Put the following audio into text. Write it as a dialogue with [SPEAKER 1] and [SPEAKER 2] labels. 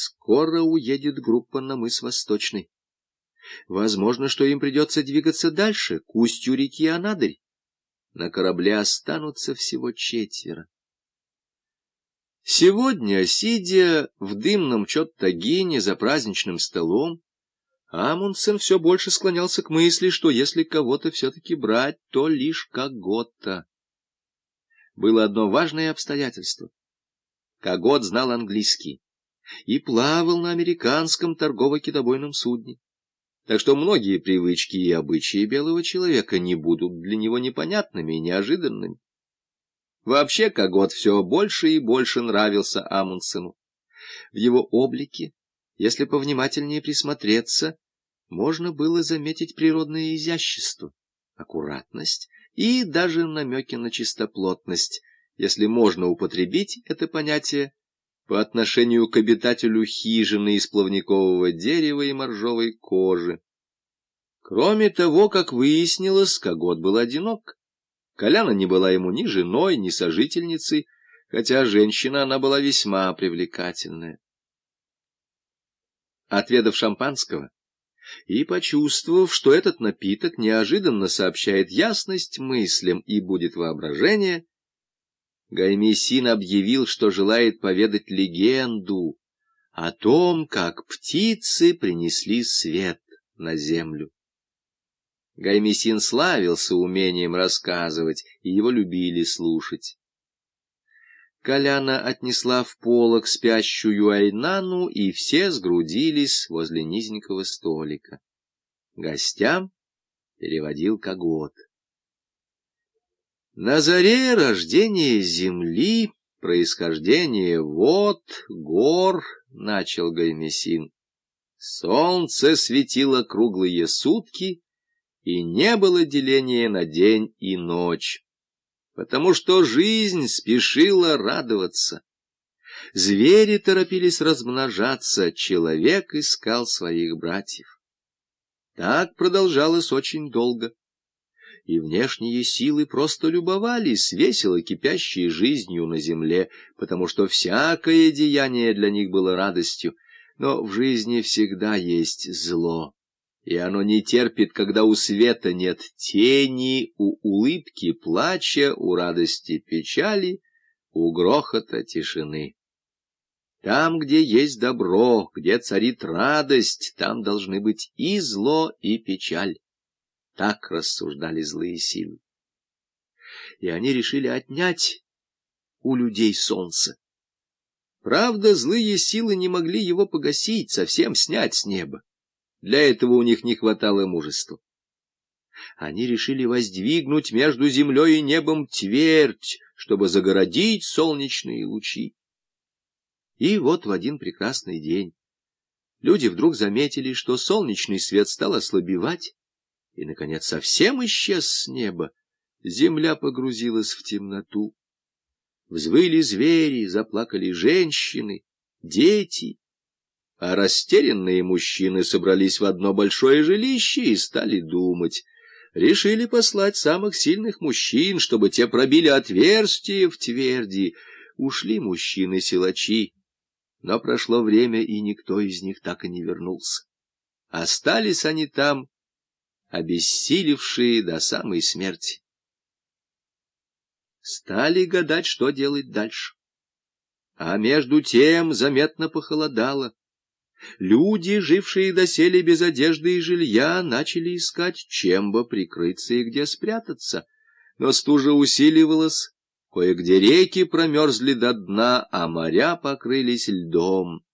[SPEAKER 1] Скоро уедет группа на мыс Восточный. Возможно, что им придется двигаться дальше, к устью реки Анадырь. На корабле останутся всего четверо. Сегодня, сидя в дымном Чоттагине за праздничным столом, Амундсен все больше склонялся к мысли, что если кого-то все-таки брать, то лишь Кагота. Было одно важное обстоятельство. Кагот знал английский и плавал на американском торгово-китобойном судне. Так что многие привычки и обычаи белого человека не будут для него непонятными и неожиданными. Вообще Кагот все больше и больше нравился Амундсену. В его облике, если повнимательнее присмотреться, можно было заметить природное изящество, аккуратность и даже намеки на чистоплотность, если можно употребить это понятие по отношению к обитателю хижины из плавникового дерева и моржовой кожи. Кроме того, как выяснилось, Когот был одинок. Коляна не была ему ни женой, ни сожительницей, хотя женщина она была весьма привлекательная. Отведав шампанского и почувствовав, что этот напиток неожиданно сообщает ясность мыслям и будет воображение, Гаймесин объявил, что желает поведать легенду о том, как птицы принесли свет на землю. Гаймесин славился умением рассказывать, и его любили слушать. Коляна отнесла в полок спящую Айнану, и все сгрудились возле низенького столика. Гостям переводил Когот. На заре рождения земли, происхождение вод, гор, — начал Гаймесин. Солнце светило круглые сутки, и не было деления на день и ночь, потому что жизнь спешила радоваться. Звери торопились размножаться, человек искал своих братьев. Так продолжалось очень долго и внешние силы просто любовались весело кипящей жизнью на земле, потому что всякое деяние для них было радостью. Но в жизни всегда есть зло, и оно не терпит, когда у света нет тени, у улыбки плача, у радости печали, у грохота тишины. Там, где есть добро, где царит радость, там должны быть и зло, и печаль. Так рассуждали злые силы. И они решили отнять у людей солнце. Правда, злые силы не могли его погасить, совсем снять с неба. Для этого у них не хватало мужества. Они решили воздвигнуть между землей и небом твердь, чтобы загородить солнечные лучи. И вот в один прекрасный день люди вдруг заметили, что солнечный свет стал ослабевать, и, наконец, совсем исчез с неба. Земля погрузилась в темноту. Взвыли звери, заплакали женщины, дети, а растерянные мужчины собрались в одно большое жилище и стали думать. Решили послать самых сильных мужчин, чтобы те пробили отверстие в тверди. Ушли мужчины-силачи, но прошло время, и никто из них так и не вернулся. Остались они там, обессилевшие до самой смерти. Стали гадать, что делать дальше. А между тем заметно похолодало. Люди, жившие доселе без одежды и жилья, начали искать, чем бы прикрыться и где спрятаться. Но стужа усиливалась, кое-где реки промерзли до дна, а моря покрылись льдом.